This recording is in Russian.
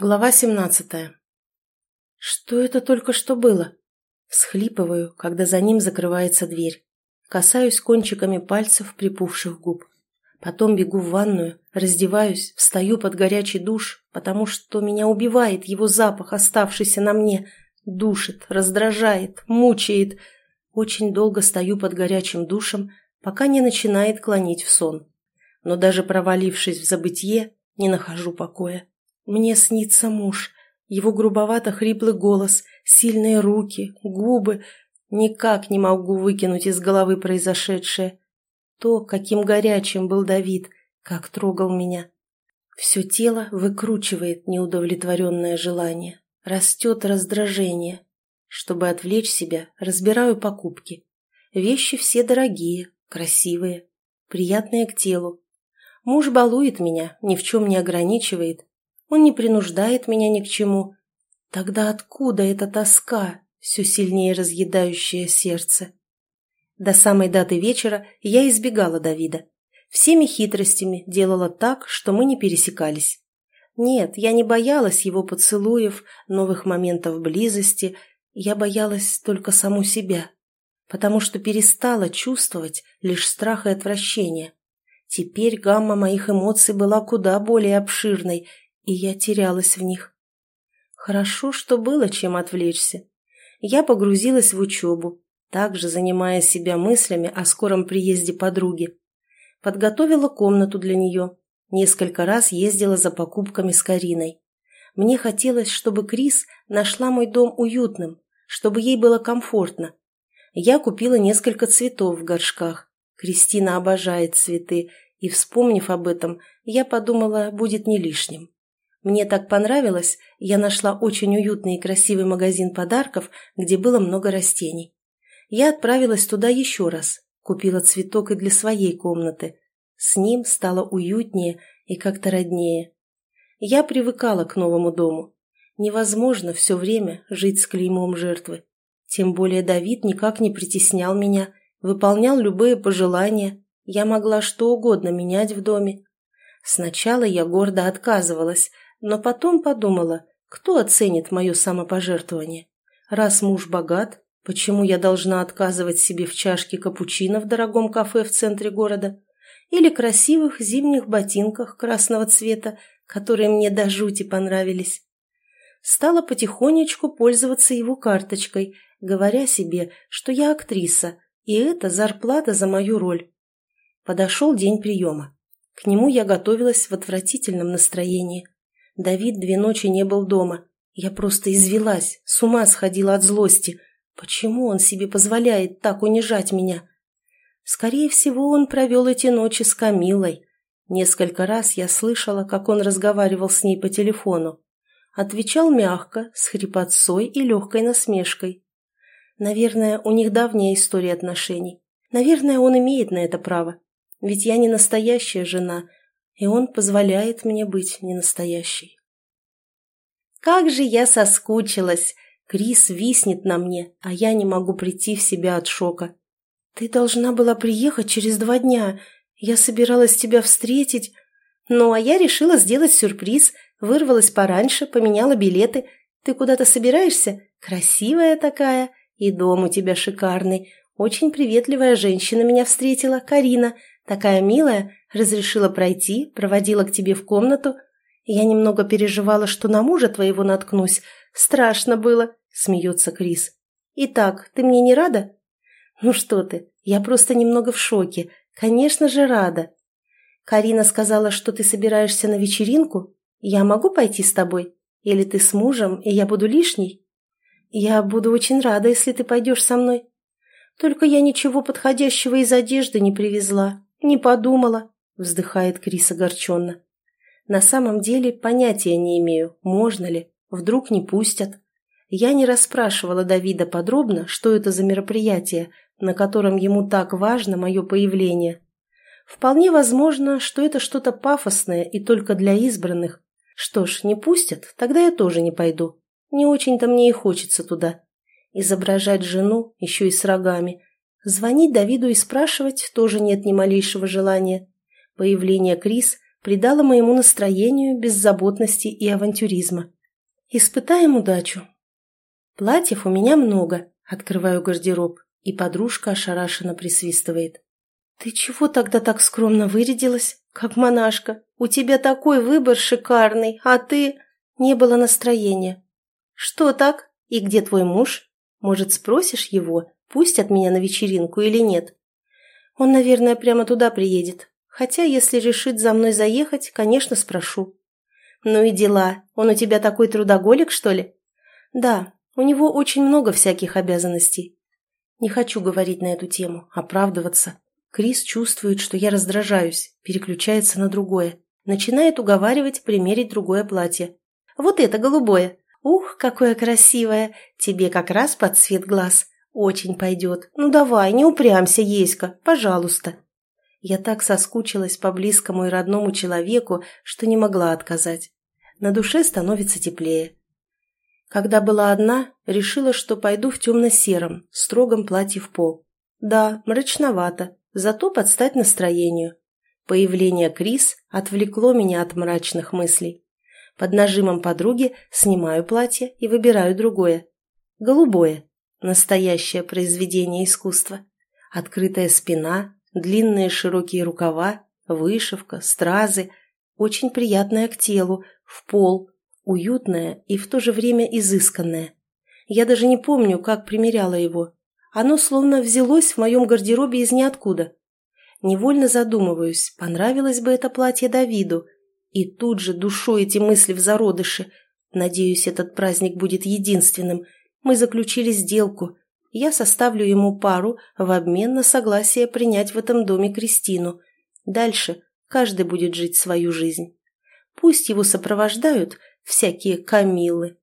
Глава семнадцатая. Что это только что было? Всхлипываю, когда за ним закрывается дверь. Касаюсь кончиками пальцев припухших губ. Потом бегу в ванную, раздеваюсь, встаю под горячий душ, потому что меня убивает его запах, оставшийся на мне. Душит, раздражает, мучает. Очень долго стою под горячим душем, пока не начинает клонить в сон. Но даже провалившись в забытье, не нахожу покоя. Мне снится муж, его грубовато-хриплый голос, сильные руки, губы. Никак не могу выкинуть из головы произошедшее. То, каким горячим был Давид, как трогал меня. Все тело выкручивает неудовлетворенное желание. Растет раздражение. Чтобы отвлечь себя, разбираю покупки. Вещи все дорогие, красивые, приятные к телу. Муж балует меня, ни в чем не ограничивает, он не принуждает меня ни к чему. Тогда откуда эта тоска, все сильнее разъедающее сердце? До самой даты вечера я избегала Давида. Всеми хитростями делала так, что мы не пересекались. Нет, я не боялась его поцелуев, новых моментов близости, я боялась только саму себя, потому что перестала чувствовать лишь страх и отвращение. Теперь гамма моих эмоций была куда более обширной, и я терялась в них. Хорошо, что было чем отвлечься. Я погрузилась в учебу, также занимая себя мыслями о скором приезде подруги. Подготовила комнату для нее, несколько раз ездила за покупками с Кариной. Мне хотелось, чтобы Крис нашла мой дом уютным, чтобы ей было комфортно. Я купила несколько цветов в горшках. Кристина обожает цветы, и, вспомнив об этом, я подумала, будет не лишним. Мне так понравилось, я нашла очень уютный и красивый магазин подарков, где было много растений. Я отправилась туда еще раз, купила цветок и для своей комнаты. С ним стало уютнее и как-то роднее. Я привыкала к новому дому. Невозможно все время жить с клеймом жертвы. Тем более Давид никак не притеснял меня, выполнял любые пожелания. Я могла что угодно менять в доме. Сначала я гордо отказывалась, но потом подумала, кто оценит мое самопожертвование? Раз муж богат, почему я должна отказывать себе в чашке капучино в дорогом кафе в центре города? Или красивых зимних ботинках красного цвета, которые мне до жути понравились? Стала потихонечку пользоваться его карточкой, говоря себе, что я актриса, и это зарплата за мою роль. Подошел день приема. К нему я готовилась в отвратительном настроении. Давид две ночи не был дома. Я просто извелась, с ума сходила от злости. Почему он себе позволяет так унижать меня? Скорее всего, он провел эти ночи с Камилой. Несколько раз я слышала, как он разговаривал с ней по телефону. Отвечал мягко, с хрипотцой и легкой насмешкой. Наверное, у них давняя история отношений. Наверное, он имеет на это право. Ведь я не настоящая жена, и он позволяет мне быть ненастоящей. Как же я соскучилась! Крис виснет на мне, а я не могу прийти в себя от шока. Ты должна была приехать через два дня. Я собиралась тебя встретить. Ну, а я решила сделать сюрприз. Вырвалась пораньше, поменяла билеты. Ты куда-то собираешься? Красивая такая. И дом у тебя шикарный. Очень приветливая женщина меня встретила, Карина. Такая милая, разрешила пройти, проводила к тебе в комнату. Я немного переживала, что на мужа твоего наткнусь. Страшно было, смеется Крис. Итак, ты мне не рада? Ну что ты, я просто немного в шоке. Конечно же, рада. Карина сказала, что ты собираешься на вечеринку. Я могу пойти с тобой? Или ты с мужем, и я буду лишней? Я буду очень рада, если ты пойдешь со мной. Только я ничего подходящего из одежды не привезла. «Не подумала», — вздыхает Крис огорченно. «На самом деле понятия не имею, можно ли, вдруг не пустят. Я не расспрашивала Давида подробно, что это за мероприятие, на котором ему так важно мое появление. Вполне возможно, что это что-то пафосное и только для избранных. Что ж, не пустят, тогда я тоже не пойду. Не очень-то мне и хочется туда. Изображать жену, еще и с рогами, Звонить Давиду и спрашивать тоже нет ни малейшего желания. Появление Крис придало моему настроению беззаботности и авантюризма. Испытаем удачу. Платьев у меня много, открываю гардероб, и подружка ошарашенно присвистывает. «Ты чего тогда так скромно вырядилась, как монашка? У тебя такой выбор шикарный, а ты...» Не было настроения. «Что так? И где твой муж? Может, спросишь его, пустят меня на вечеринку или нет?» «Он, наверное, прямо туда приедет. Хотя, если решит за мной заехать, конечно, спрошу». «Ну и дела. Он у тебя такой трудоголик, что ли?» «Да, у него очень много всяких обязанностей. Не хочу говорить на эту тему, оправдываться. Крис чувствует, что я раздражаюсь, переключается на другое. Начинает уговаривать примерить другое платье. «Вот это голубое! Ух, какое красивое! Тебе как раз под цвет глаз. Очень пойдет. Ну давай, не упрямся, Еська, пожалуйста!» Я так соскучилась по близкому и родному человеку, что не могла отказать. На душе становится теплее. Когда была одна, решила, что пойду в темно-сером, строгом платье в пол. Да, мрачновато, зато под стать настроению. Появление Крис отвлекло меня от мрачных мыслей. Под нажимом подруги снимаю платье и выбираю другое. Голубое. Настоящее произведение искусства. Открытая спина, длинные широкие рукава, вышивка, стразы. Очень приятное к телу, в пол, уютное и в то же время изысканное. Я даже не помню, как примеряла его. Оно словно взялось в моем гардеробе из ниоткуда. Невольно задумываюсь, понравилось бы это платье Давиду. И тут же душу эти мысли в зародыше. Надеюсь, этот праздник будет единственным. Мы заключили сделку. Я составлю ему пару в обмен на согласие принять в этом доме Кристину. Дальше каждый будет жить свою жизнь. Пусть его сопровождают всякие Камилы,